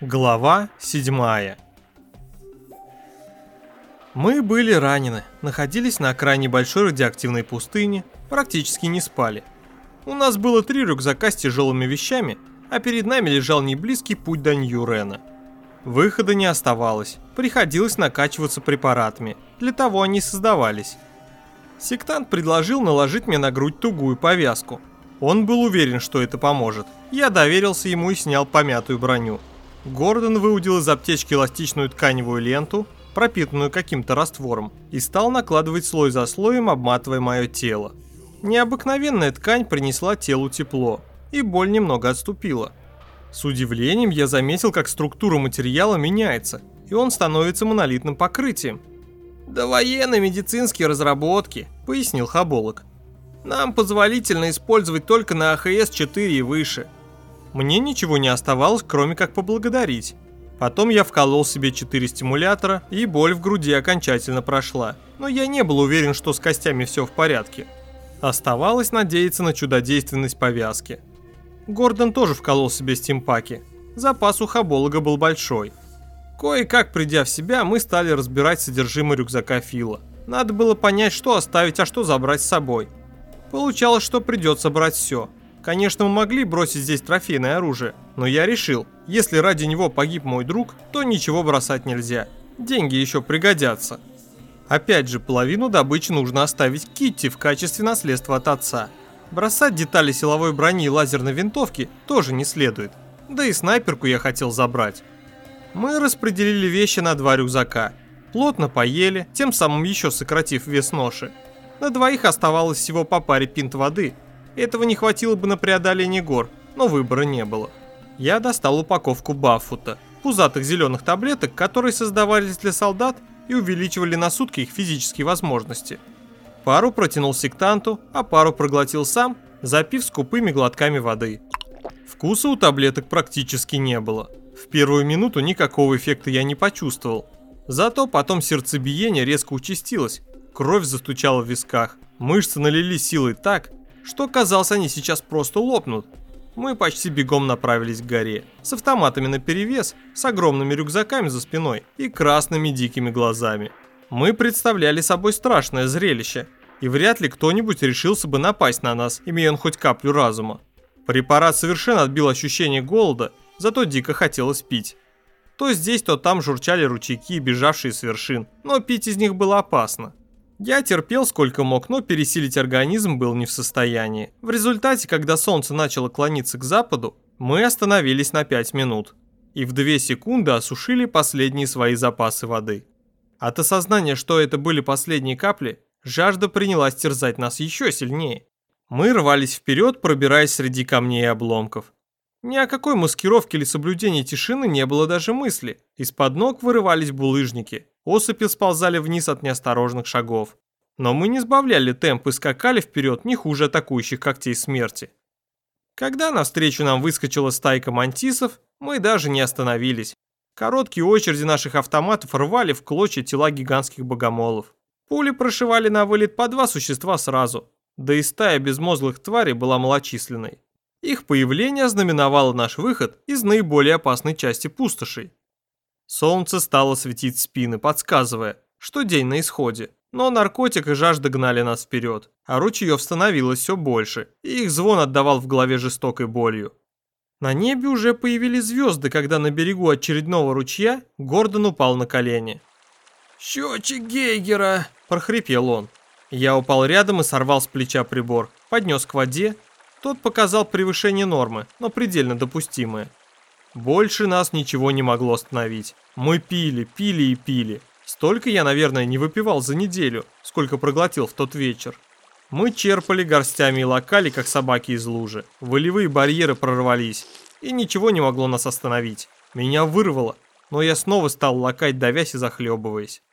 Глава седьмая Мы были ранены, находились на окраине большой радиоактивной пустыни, практически не спали. У нас было три рюкзака с тяжелыми вещами, а перед нами лежал неблизкий путь до Нью-Рена. Выхода не оставалось, приходилось накачиваться препаратами, для того они создавались. Сектант предложил наложить мне на грудь тугую повязку. Он был уверен, что это поможет. Я доверился ему и снял помятую броню. Гордон выудил из аптечки эластичную тканевую ленту, пропитанную каким-то раствором, и стал накладывать слой за слоем, обматывая мое тело. Необыкновенная ткань принесла телу тепло, и боль немного отступила. С удивлением я заметил, как структура материала меняется, и он становится монолитным покрытием. «Да военно-медицинские разработки», — пояснил Хаболок. «Нам позволительно использовать только на АХС-4 и выше». Мне ничего не оставалось, кроме как поблагодарить. Потом я вколол себе 4 стимулятора, и боль в груди окончательно прошла. Но я не был уверен, что с костями все в порядке. Оставалось надеяться на чудодейственность повязки. Гордон тоже вколол себе стимпаки. Запас у хаболога был большой. Кое-как придя в себя, мы стали разбирать содержимое рюкзака Фила. Надо было понять, что оставить, а что забрать с собой. Получалось, что придется брать все – Конечно, мы могли бросить здесь трофейное оружие, но я решил, если ради него погиб мой друг, то ничего бросать нельзя. Деньги еще пригодятся. Опять же, половину добычи нужно оставить Китти в качестве наследства от отца. Бросать детали силовой брони и лазерной винтовки тоже не следует. Да и снайперку я хотел забрать. Мы распределили вещи на два рюкзака. Плотно поели, тем самым еще сократив вес ноши. На двоих оставалось всего по паре пинт воды – этого не хватило бы на преодоление гор, но выбора не было. Я достал упаковку Баффута, пузатых зеленых таблеток, которые создавались для солдат и увеличивали на сутки их физические возможности. Пару протянул сектанту, а пару проглотил сам, запив скупыми глотками воды. Вкуса у таблеток практически не было. В первую минуту никакого эффекта я не почувствовал. Зато потом сердцебиение резко участилось, кровь застучала в висках, мышцы налились силой так, что казалось, они сейчас просто лопнут. Мы почти бегом направились к горе, с автоматами наперевес, с огромными рюкзаками за спиной и красными дикими глазами. Мы представляли собой страшное зрелище, и вряд ли кто-нибудь решился бы напасть на нас, имея он хоть каплю разума. Препарат совершенно отбил ощущение голода, зато дико хотелось пить. То здесь, то там журчали ручейки, бежавшие с вершин, но пить из них было опасно. Я терпел сколько мог, но пересилить организм был не в состоянии. В результате, когда солнце начало клониться к западу, мы остановились на 5 минут. И в 2 секунды осушили последние свои запасы воды. От осознания, что это были последние капли, жажда принялась терзать нас еще сильнее. Мы рвались вперед, пробираясь среди камней и обломков. Ни о какой маскировке или соблюдении тишины не было даже мысли. Из-под ног вырывались булыжники. Осыпи сползали вниз от неосторожных шагов. Но мы не сбавляли темп и скакали вперед не хуже атакующих когтей смерти. Когда навстречу нам выскочила стайка мантисов, мы даже не остановились. Короткие очереди наших автоматов рвали в клочья тела гигантских богомолов. Пули прошивали на вылет по два существа сразу, да и стая безмозглых тварей была малочисленной. Их появление знаменовало наш выход из наиболее опасной части пустошей. Солнце стало светить спины, подсказывая, что день на исходе. Но наркотик и жажда гнали нас вперед, а ручьев становилось все больше, и их звон отдавал в голове жестокой болью. На небе уже появились звезды, когда на берегу очередного ручья Гордон упал на колени. «Счетчик Гейгера!» – прохрипел он. Я упал рядом и сорвал с плеча прибор, поднес к воде тот показал превышение нормы, но предельно допустимое. Больше нас ничего не могло остановить. Мы пили, пили и пили. Столько я, наверное, не выпивал за неделю, сколько проглотил в тот вечер. Мы черпали горстями и локали, как собаки из лужи. Волевые барьеры прорвались, и ничего не могло нас остановить. Меня вырвало, но я снова стал лакать, давясь и захлебываясь.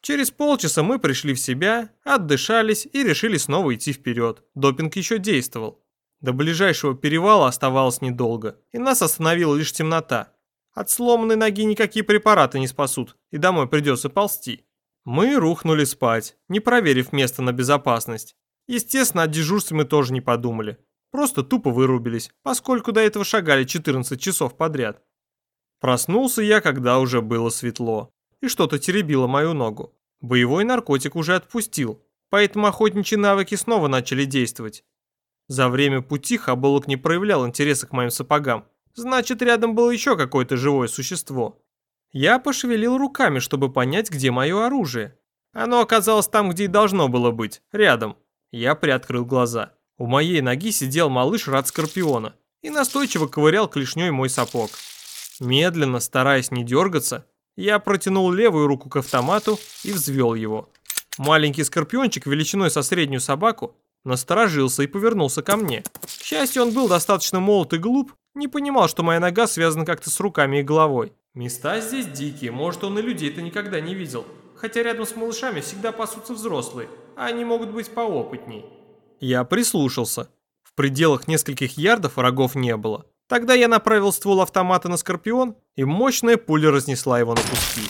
Через полчаса мы пришли в себя, отдышались и решили снова идти вперед. Допинг еще действовал. До ближайшего перевала оставалось недолго, и нас остановила лишь темнота. От сломанной ноги никакие препараты не спасут, и домой придется ползти. Мы рухнули спать, не проверив место на безопасность. Естественно, о дежурстве мы тоже не подумали. Просто тупо вырубились, поскольку до этого шагали 14 часов подряд. Проснулся я, когда уже было светло, и что-то теребило мою ногу. Боевой наркотик уже отпустил, поэтому охотничьи навыки снова начали действовать. За время пути Хаболок не проявлял интереса к моим сапогам, значит рядом было еще какое-то живое существо. Я пошевелил руками, чтобы понять, где мое оружие. Оно оказалось там, где и должно было быть, рядом. Я приоткрыл глаза. У моей ноги сидел малыш рад скорпиона и настойчиво ковырял клешней мой сапог. Медленно, стараясь не дергаться, я протянул левую руку к автомату и взвел его. Маленький скорпиончик величиной со среднюю собаку насторожился и повернулся ко мне. К счастью, он был достаточно молод и глуп, не понимал, что моя нога связана как-то с руками и головой. Места здесь дикие, может он и людей-то никогда не видел. Хотя рядом с малышами всегда пасутся взрослые, а они могут быть поопытней. Я прислушался. В пределах нескольких ярдов врагов не было. Тогда я направил ствол автомата на Скорпион, и мощная пуля разнесла его на куски.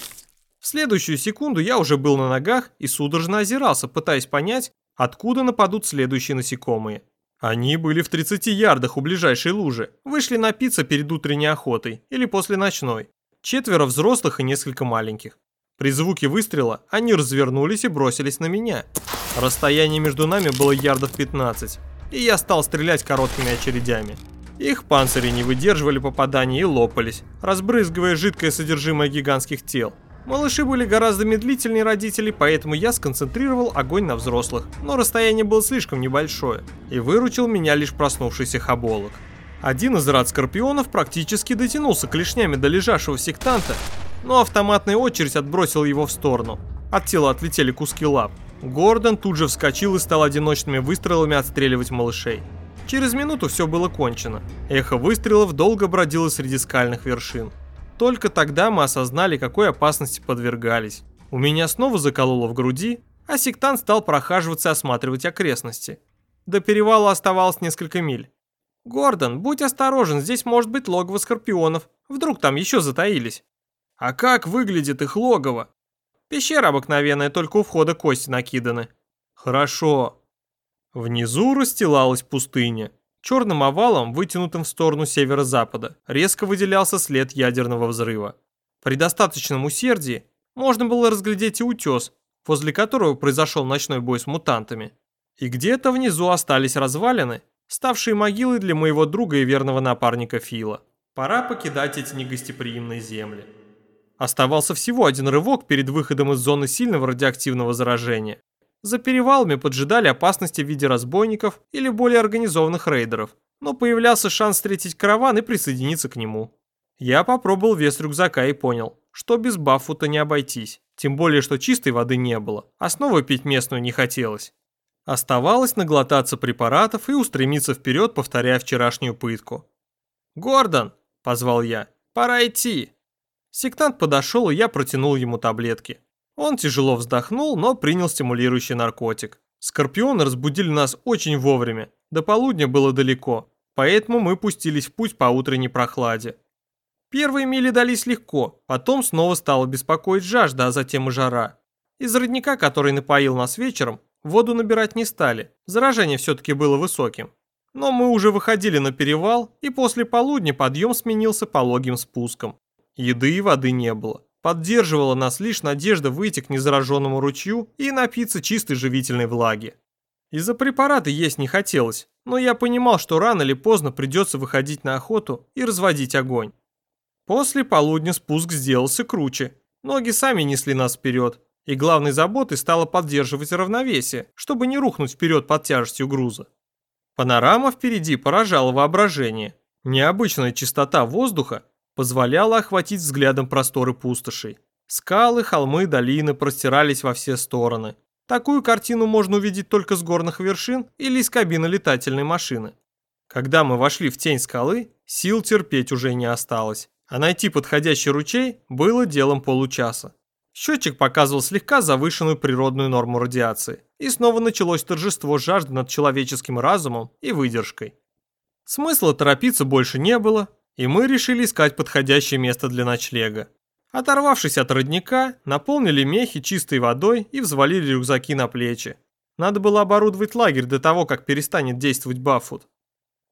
В следующую секунду я уже был на ногах и судорожно озирался, пытаясь понять, откуда нападут следующие насекомые. Они были в 30 ярдах у ближайшей лужи, вышли напиться перед утренней охотой или после ночной. Четверо взрослых и несколько маленьких. При звуке выстрела они развернулись и бросились на меня. Расстояние между нами было ярдов 15, и я стал стрелять короткими очередями. Их панцири не выдерживали попаданий и лопались, разбрызгивая жидкое содержимое гигантских тел. Малыши были гораздо медлительнее родителей, поэтому я сконцентрировал огонь на взрослых, но расстояние было слишком небольшое, и выручил меня лишь проснувшийся хаболок. Один из рад скорпионов практически дотянулся клешнями до лежавшего сектанта, но автоматная очередь отбросила его в сторону. От тела отлетели куски лап. Гордон тут же вскочил и стал одиночными выстрелами отстреливать малышей. Через минуту все было кончено. Эхо выстрелов долго бродило среди скальных вершин. Только тогда мы осознали, какой опасности подвергались. У меня снова закололо в груди, а сектант стал прохаживаться и осматривать окрестности. До перевала оставалось несколько миль. «Гордон, будь осторожен, здесь может быть логово скорпионов. Вдруг там еще затаились». «А как выглядит их логово?» «Пещера обыкновенная, только у входа кости накиданы». «Хорошо. Внизу расстилалась пустыня. Черным овалом, вытянутым в сторону северо-запада, резко выделялся след ядерного взрыва. При достаточном усердии можно было разглядеть и утес, возле которого произошел ночной бой с мутантами. И где-то внизу остались развалины, ставшие могилой для моего друга и верного напарника Фила. Пора покидать эти негостеприимные земли. Оставался всего один рывок перед выходом из зоны сильного радиоактивного заражения. За перевалами поджидали опасности в виде разбойников или более организованных рейдеров, но появлялся шанс встретить караван и присоединиться к нему. Я попробовал вес рюкзака и понял, что без баффута не обойтись, тем более, что чистой воды не было, а снова пить местную не хотелось. Оставалось наглотаться препаратов и устремиться вперед, повторяя вчерашнюю пытку. «Гордон!» – позвал я. «Пора идти!» Сектант подошел, и я протянул ему таблетки. Он тяжело вздохнул, но принял стимулирующий наркотик. Скорпионы разбудили нас очень вовремя. До полудня было далеко, поэтому мы пустились в путь по утренней прохладе. Первые мили дались легко, потом снова стало беспокоить жажда, а затем и жара. Из родника, который напоил нас вечером, воду набирать не стали, заражение все-таки было высоким. Но мы уже выходили на перевал, и после полудня подъем сменился пологим спуском. Еды и воды не было. Поддерживала нас лишь надежда выйти к незараженному ручью и напиться чистой живительной влаги. Из-за препарата есть не хотелось, но я понимал, что рано или поздно придется выходить на охоту и разводить огонь. После полудня спуск сделался круче. Ноги сами несли нас вперед, и главной заботой стало поддерживать равновесие, чтобы не рухнуть вперед под тяжестью груза. Панорама впереди поражала воображение. Необычная чистота воздуха позволяло охватить взглядом просторы пустошей. Скалы, холмы, долины простирались во все стороны. Такую картину можно увидеть только с горных вершин или из кабины летательной машины. Когда мы вошли в тень скалы, сил терпеть уже не осталось, а найти подходящий ручей было делом получаса. Счетчик показывал слегка завышенную природную норму радиации, и снова началось торжество жажды над человеческим разумом и выдержкой. Смысла торопиться больше не было, и мы решили искать подходящее место для ночлега. Оторвавшись от родника, наполнили мехи чистой водой и взвалили рюкзаки на плечи. Надо было оборудовать лагерь до того, как перестанет действовать Баффут.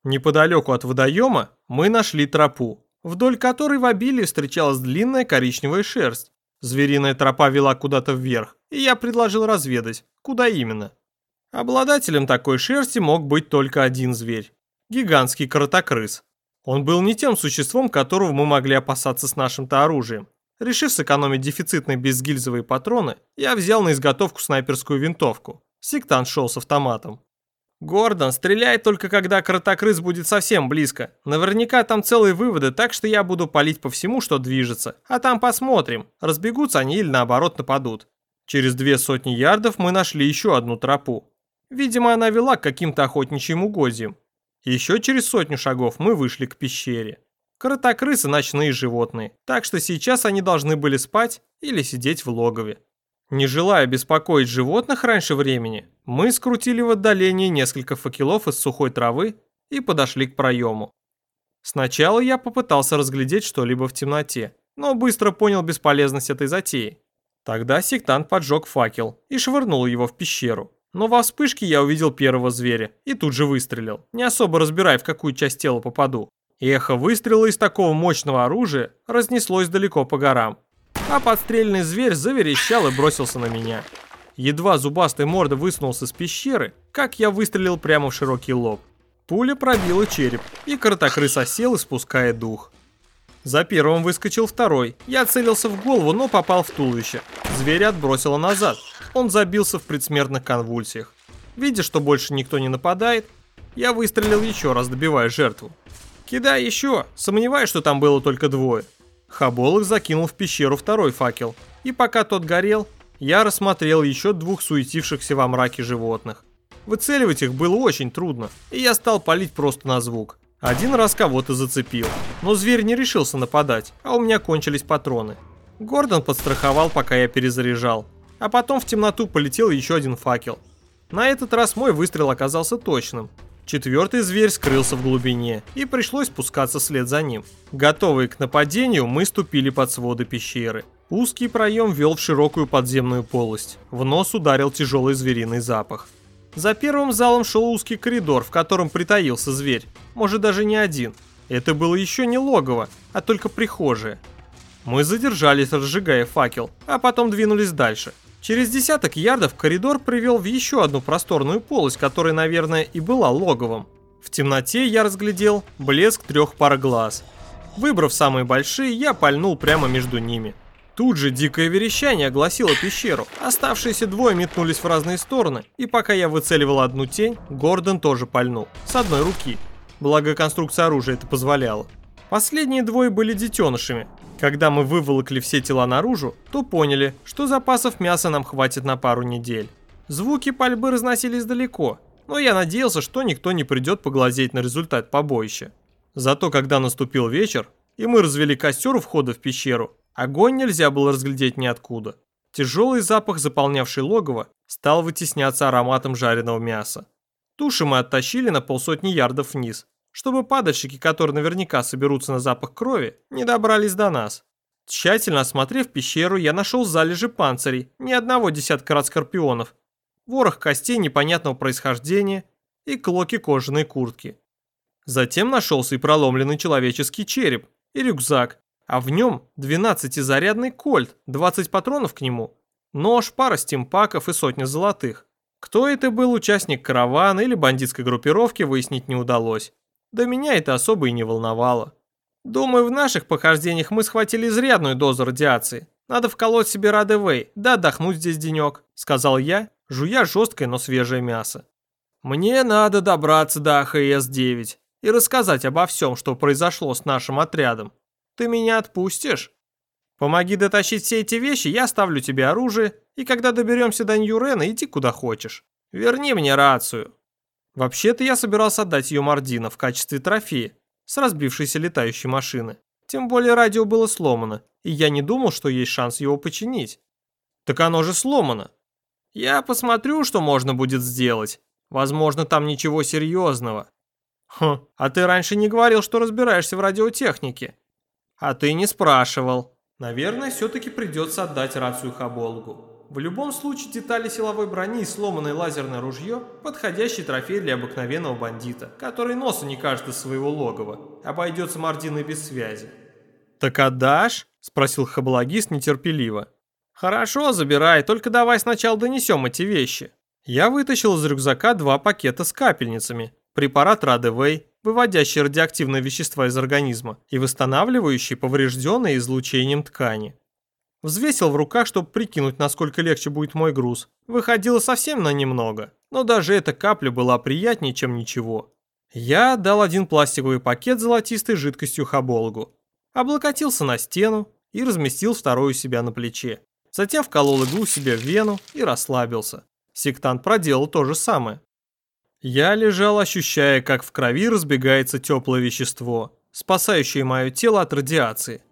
Неподалеку от водоема мы нашли тропу, вдоль которой в обилии встречалась длинная коричневая шерсть. Звериная тропа вела куда-то вверх, и я предложил разведать, куда именно. Обладателем такой шерсти мог быть только один зверь – гигантский коротокрыс. Он был не тем существом, которого мы могли опасаться с нашим-то оружием. Решив сэкономить дефицитные безгильзовые патроны, я взял на изготовку снайперскую винтовку. Сектант шел с автоматом. «Гордон, стреляй только когда кротокрыс будет совсем близко. Наверняка там целые выводы, так что я буду палить по всему, что движется. А там посмотрим, разбегутся они или наоборот нападут». Через две сотни ярдов мы нашли еще одну тропу. Видимо, она вела к каким-то охотничьим угодьям. Еще через сотню шагов мы вышли к пещере. Кротокрысы – ночные животные, так что сейчас они должны были спать или сидеть в логове. Не желая беспокоить животных раньше времени, мы скрутили в отдалении несколько факелов из сухой травы и подошли к проему. Сначала я попытался разглядеть что-либо в темноте, но быстро понял бесполезность этой затеи. Тогда сектант поджег факел и швырнул его в пещеру. Но во вспышке я увидел первого зверя и тут же выстрелил, не особо разбирая, в какую часть тела попаду. Эхо выстрела из такого мощного оружия разнеслось далеко по горам, а подстрельный зверь заверещал и бросился на меня. Едва зубастой морда высунулся из пещеры, как я выстрелил прямо в широкий лоб. Пуля пробила череп, и коротокрыс осел, испуская дух. За первым выскочил второй. Я целился в голову, но попал в туловище. Зверя отбросило назад. Он забился в предсмертных конвульсиях. Видя, что больше никто не нападает, я выстрелил еще раз, добивая жертву. Кидай еще, сомневаюсь, что там было только двое. Хаболов закинул в пещеру второй факел, и пока тот горел, я рассмотрел еще двух суетившихся во мраке животных. Выцеливать их было очень трудно, и я стал палить просто на звук. Один раз кого-то зацепил, но зверь не решился нападать, а у меня кончились патроны. Гордон подстраховал, пока я перезаряжал, а потом в темноту полетел еще один факел. На этот раз мой выстрел оказался точным, Четвертый зверь скрылся в глубине, и пришлось спускаться вслед за ним. Готовые к нападению, мы ступили под своды пещеры. Узкий проем вел в широкую подземную полость. В нос ударил тяжелый звериный запах. За первым залом шел узкий коридор, в котором притаился зверь. Может даже не один. Это было еще не логово, а только прихожая. Мы задержались, разжигая факел, а потом двинулись дальше. Через десяток ярдов коридор привел в еще одну просторную полость, которая, наверное, и была логовом. В темноте я разглядел блеск трех пар глаз. Выбрав самые большие, я пальнул прямо между ними. Тут же дикое верещание огласило пещеру. Оставшиеся двое метнулись в разные стороны, и пока я выцеливал одну тень, Гордон тоже пальнул. С одной руки. Благо конструкция оружия это позволяла. Последние двое были детенышами, когда мы выволокли все тела наружу, то поняли, что запасов мяса нам хватит на пару недель. Звуки пальбы разносились далеко, но я надеялся, что никто не придет поглазеть на результат побоища. Зато когда наступил вечер, и мы развели костер у входа в пещеру, огонь нельзя было разглядеть ниоткуда. Тяжелый запах, заполнявший логово, стал вытесняться ароматом жареного мяса. Туши мы оттащили на полсотни ярдов вниз, чтобы падальщики, которые наверняка соберутся на запах крови, не добрались до нас. Тщательно осмотрев пещеру, я нашел залежи панцирей, ни одного десятка рад скорпионов, ворох костей непонятного происхождения и клоки кожаной куртки. Затем нашелся и проломленный человеческий череп, и рюкзак, а в нем 12-зарядный кольт, 20 патронов к нему, нож, пара стимпаков и сотня золотых. Кто это был, участник каравана или бандитской группировки, выяснить не удалось. Да меня это особо и не волновало. Думаю, в наших похождениях мы схватили изрядную дозу радиации. Надо вколоть себе Радевей, да отдохнуть здесь денек», — сказал я, жуя жесткое, но свежее мясо. «Мне надо добраться до АХС-9 и рассказать обо всем, что произошло с нашим отрядом. Ты меня отпустишь? Помоги дотащить все эти вещи, я оставлю тебе оружие, и когда доберемся до Ньюрена, иди куда хочешь. Верни мне рацию». Вообще-то я собирался отдать ее Мардина в качестве трофея с разбившейся летающей машины. Тем более радио было сломано, и я не думал, что есть шанс его починить. Так оно же сломано. Я посмотрю, что можно будет сделать. Возможно, там ничего серьезного. Хм, а ты раньше не говорил, что разбираешься в радиотехнике. А ты не спрашивал. Наверное, все-таки придется отдать рацию Хаболгу. В любом случае, детали силовой брони и сломанное лазерное ружье – подходящий трофей для обыкновенного бандита, который носа не кажет из своего логова, обойдется мординой без связи. «Так отдашь?» – спросил Хабалагист нетерпеливо. «Хорошо, забирай, только давай сначала донесем эти вещи». Я вытащил из рюкзака два пакета с капельницами, препарат Радевей, выводящий радиоактивные вещества из организма и восстанавливающий поврежденные излучением ткани. Взвесил в руках, чтобы прикинуть, насколько легче будет мой груз. Выходило совсем на немного, но даже эта капля была приятнее, чем ничего. Я отдал один пластиковый пакет золотистой жидкостью Хаболгу, облокотился на стену и разместил второй у себя на плече. Затем вколол иглу себе в вену и расслабился. Сектант проделал то же самое. Я лежал, ощущая, как в крови разбегается теплое вещество, спасающее мое тело от радиации.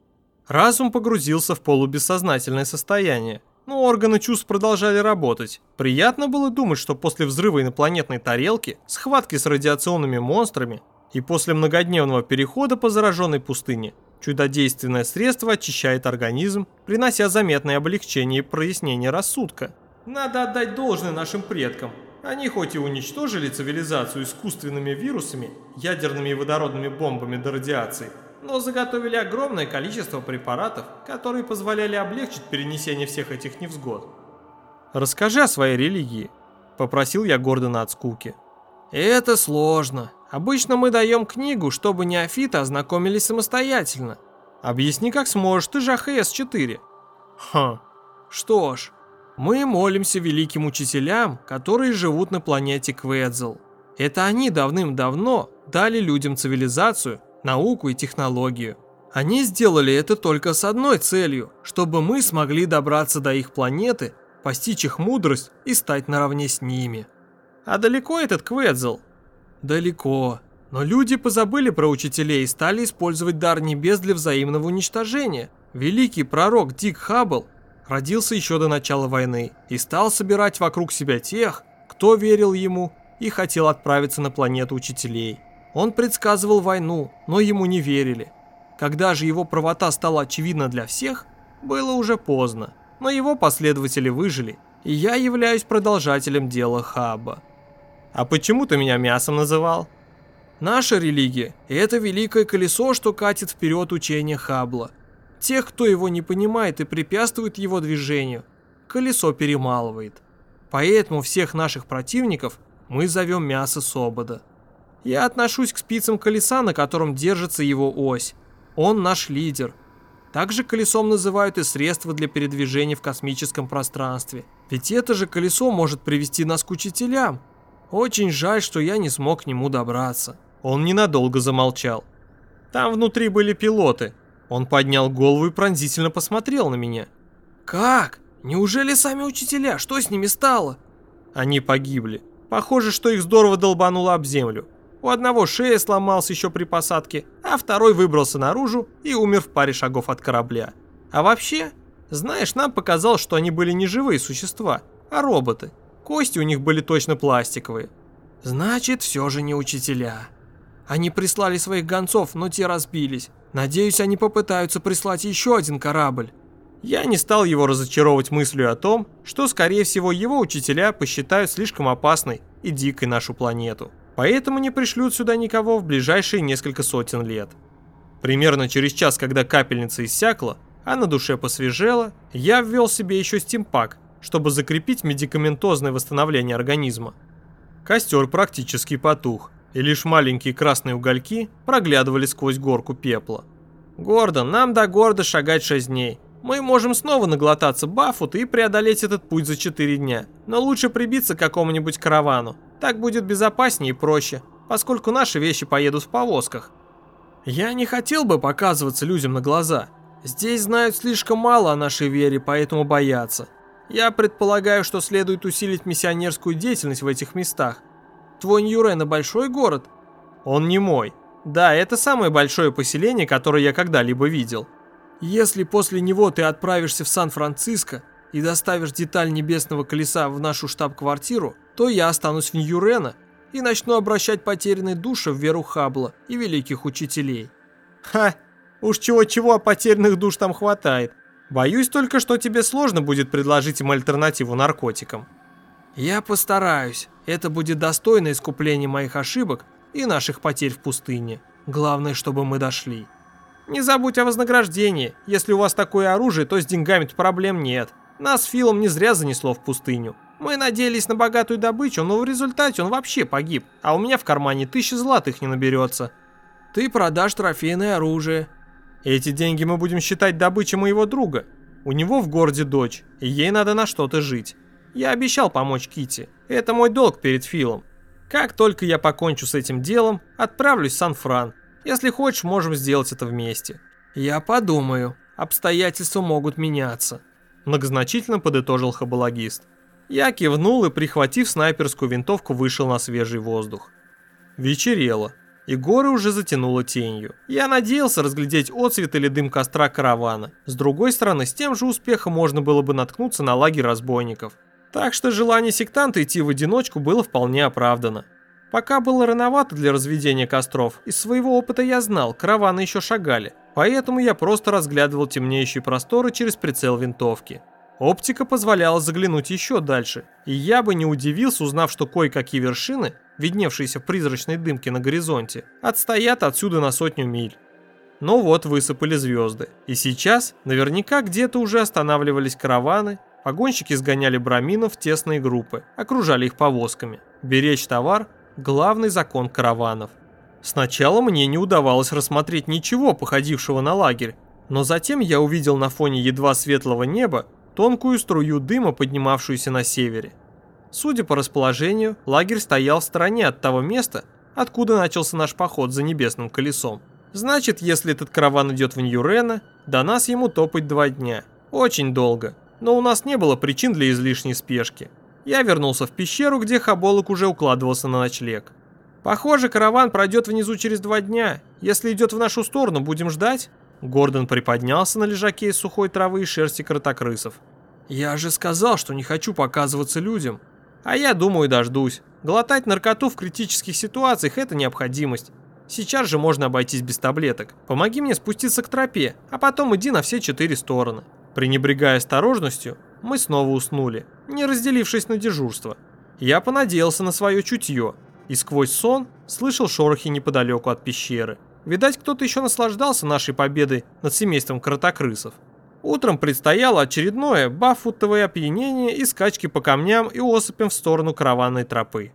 Разум погрузился в полубессознательное состояние, но органы чувств продолжали работать. Приятно было думать, что после взрыва инопланетной тарелки, схватки с радиационными монстрами и после многодневного перехода по зараженной пустыне, чудодейственное средство очищает организм, принося заметное облегчение и прояснение рассудка. Надо отдать должное нашим предкам. Они хоть и уничтожили цивилизацию искусственными вирусами, ядерными и водородными бомбами до радиации, но заготовили огромное количество препаратов, которые позволяли облегчить перенесение всех этих невзгод. «Расскажи о своей религии», – попросил я Гордона от скуки. «Это сложно. Обычно мы даем книгу, чтобы неофиты ознакомились самостоятельно. Объясни как сможешь, ты же АХС-4». «Хм, что ж, мы молимся великим учителям, которые живут на планете Кведзел. Это они давным-давно дали людям цивилизацию, науку и технологию. Они сделали это только с одной целью, чтобы мы смогли добраться до их планеты, постичь их мудрость и стать наравне с ними. А далеко этот Кведзел? Далеко. Но люди позабыли про учителей и стали использовать дар небес для взаимного уничтожения. Великий пророк Дик Хаббл родился еще до начала войны и стал собирать вокруг себя тех, кто верил ему и хотел отправиться на планету учителей. Он предсказывал войну, но ему не верили. Когда же его правота стала очевидна для всех, было уже поздно, но его последователи выжили, и я являюсь продолжателем дела Хаба. А почему ты меня мясом называл? Наша религия – это великое колесо, что катит вперед учение Хабла – Тех, кто его не понимает и препятствует его движению, колесо перемалывает. Поэтому всех наших противников мы зовем мясо Собода. Я отношусь к спицам колеса, на котором держится его ось. Он наш лидер. Также колесом называют и средства для передвижения в космическом пространстве. Ведь это же колесо может привести нас к учителям. Очень жаль, что я не смог к нему добраться. Он ненадолго замолчал. Там внутри были пилоты, он поднял голову и пронзительно посмотрел на меня. «Как? Неужели сами учителя? Что с ними стало?» Они погибли. Похоже, что их здорово долбануло об землю. У одного шея сломался еще при посадке, а второй выбрался наружу и умер в паре шагов от корабля. А вообще, знаешь, нам показалось, что они были не живые существа, а роботы. Кости у них были точно пластиковые. Значит, все же не учителя. Они прислали своих гонцов, но те разбились. Надеюсь, они попытаются прислать еще один корабль. Я не стал его разочаровывать мыслью о том, что, скорее всего, его учителя посчитают слишком опасной и дикой нашу планету. Поэтому не пришлют сюда никого в ближайшие несколько сотен лет. Примерно через час, когда капельница иссякла, а на душе посвежело, я ввел себе еще стимпак, чтобы закрепить медикаментозное восстановление организма. Костер практически потух, и лишь маленькие красные угольки проглядывали сквозь горку пепла. «Гордон, нам до города шагать 6 дней. Мы можем снова наглотаться бафут и преодолеть этот путь за 4 дня. Но лучше прибиться к какому-нибудь каравану. Так будет безопаснее и проще, поскольку наши вещи поедут в повозках». Я не хотел бы показываться людям на глаза. Здесь знают слишком мало о нашей вере, поэтому боятся. Я предполагаю, что следует усилить миссионерскую деятельность в этих местах, Твой Ньюрена большой город? Он не мой. Да, это самое большое поселение, которое я когда-либо видел. Если после него ты отправишься в Сан-Франциско и доставишь деталь небесного колеса в нашу штаб-квартиру, то я останусь в Ньюрена и начну обращать потерянные души в веру Хабла и великих учителей. Ха, Уж чего-чего, а потерянных душ там хватает. Боюсь только, что тебе сложно будет предложить им альтернативу наркотикам. Я постараюсь. Это будет достойно искупления моих ошибок и наших потерь в пустыне. Главное, чтобы мы дошли. Не забудь о вознаграждении. Если у вас такое оружие, то с деньгами-то проблем нет. Нас с Филом не зря занесло в пустыню. Мы надеялись на богатую добычу, но в результате он вообще погиб, а у меня в кармане тысячи златых не наберется. Ты продашь трофейное оружие. Эти деньги мы будем считать добычей моего друга. У него в городе дочь, и ей надо на что-то жить. Я обещал помочь Кити. Это мой долг перед Филом. Как только я покончу с этим делом, отправлюсь в Сан-Фран. Если хочешь, можем сделать это вместе. Я подумаю. Обстоятельства могут меняться. Многозначительно подытожил хабалагист. Я кивнул и, прихватив снайперскую винтовку, вышел на свежий воздух. Вечерело, и горы уже затянуло тенью. Я надеялся разглядеть отцвет или дым костра каравана. С другой стороны, с тем же успехом можно было бы наткнуться на лагерь разбойников. Так что желание сектанта идти в одиночку было вполне оправдано. Пока было рановато для разведения костров, из своего опыта я знал, караваны еще шагали, поэтому я просто разглядывал темнеющие просторы через прицел винтовки. Оптика позволяла заглянуть еще дальше, и я бы не удивился, узнав, что кое-какие вершины, видневшиеся в призрачной дымке на горизонте, отстоят отсюда на сотню миль. Но вот высыпали звезды, и сейчас наверняка где-то уже останавливались караваны, Погонщики сгоняли браминов в тесные группы, окружали их повозками. Беречь товар – главный закон караванов. Сначала мне не удавалось рассмотреть ничего, походившего на лагерь, но затем я увидел на фоне едва светлого неба тонкую струю дыма, поднимавшуюся на севере. Судя по расположению, лагерь стоял в стороне от того места, откуда начался наш поход за небесным колесом. Значит, если этот караван идет в Ньюрена, до нас ему топать два дня. Очень долго но у нас не было причин для излишней спешки. Я вернулся в пещеру, где Хаболок уже укладывался на ночлег. Похоже, караван пройдет внизу через два дня. Если идет в нашу сторону, будем ждать. Гордон приподнялся на лежаке из сухой травы и шерсти кротокрысов. Я же сказал, что не хочу показываться людям. А я думаю, дождусь. Глотать наркоту в критических ситуациях – это необходимость. Сейчас же можно обойтись без таблеток. Помоги мне спуститься к тропе, а потом иди на все четыре стороны. Пренебрегая осторожностью, мы снова уснули, не разделившись на дежурство. Я понадеялся на свое чутье и сквозь сон слышал шорохи неподалеку от пещеры. Видать, кто-то еще наслаждался нашей победой над семейством кротокрысов. Утром предстояло очередное бафутовое опьянение и скачки по камням и осыпям в сторону караванной тропы.